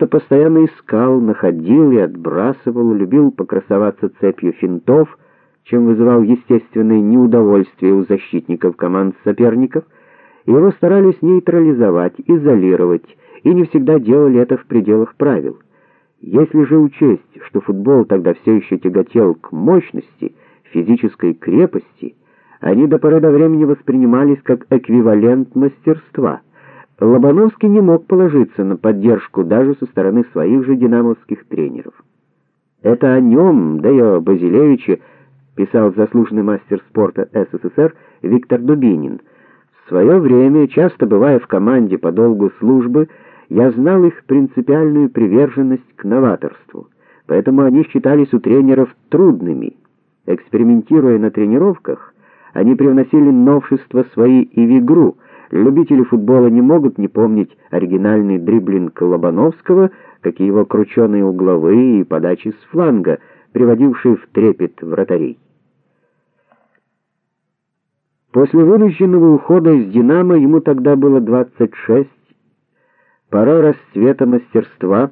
будто постоянно искал, находил и отбрасывал, любил покрасоваться цепью финтов, чем вызывал естественное неудовольствие у защитников команд соперников, его старались нейтрализовать, изолировать, и не всегда делали это в пределах правил. Если же учесть, что футбол тогда все еще тяготел к мощности, физической крепости, они до поры до времени воспринимались как эквивалент мастерства. Лобановский не мог положиться на поддержку даже со стороны своих же динамовских тренеров. Это о нем, да и о Базилевиче, писал заслуженный мастер спорта СССР Виктор Дубинин. В свое время, часто бывая в команде по долгу службы, я знал их принципиальную приверженность к новаторству, поэтому они считались у тренеров трудными. Экспериментируя на тренировках, они привносили новшества свои и в игру. Любители футбола не могут не помнить оригинальный дриблинг Лобановского, как и его крученые угловые и подачи с фланга, приводившие в трепет вратарей. После вынужденного ухода из Динамо ему тогда было 26 Пора расцвета мастерства.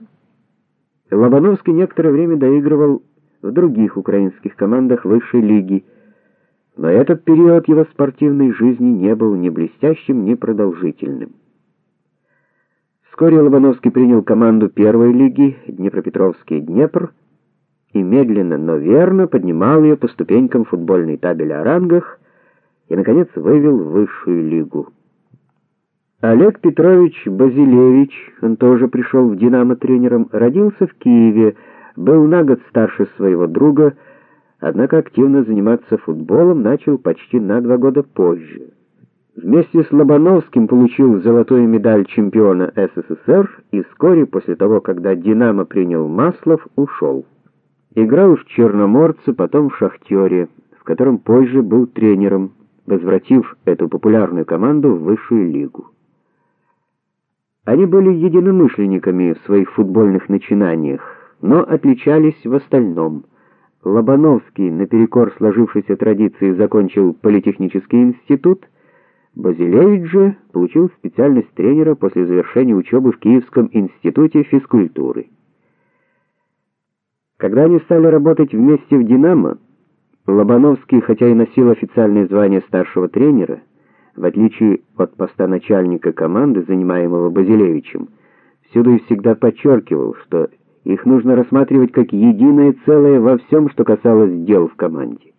Лобановский некоторое время доигрывал в других украинских командах высшей лиги, но этот период его спортивной жизни не был ни блестящим, ни продолжительным. Вскоре Лобановский принял команду первой лиги Днепропетровский Днепр и медленно, но верно поднимал ее по ступенькам футбольной табели о рангах и наконец вывел в высшую лигу. Олег Петрович Базилевич, он тоже пришел в Динамо тренером, родился в Киеве, был на год старше своего друга, однако активно заниматься футболом начал почти на два года позже. Вместе с Лобановским получил золотую медаль чемпиона СССР и вскоре после того, когда Динамо принял Маслов, ушел. Играл в Черноморце, потом в Шахтере, в котором позже был тренером, возвратив эту популярную команду в высшую лигу. Они были единомышленниками в своих футбольных начинаниях, но отличались в остальном. Лобановский, наперекор сложившейся традиции, закончил политехнический институт, Базилевич же получил специальность тренера после завершения учебы в Киевском институте физкультуры. Когда они стали работать вместе в Динамо, Лобановский, хотя и носил официальное звание старшего тренера, в отличие от поста начальника команды, занимаемого Базилевичем, всюду и всегда подчеркивал, что их нужно рассматривать как единое целое во всем, что касалось дел в команде.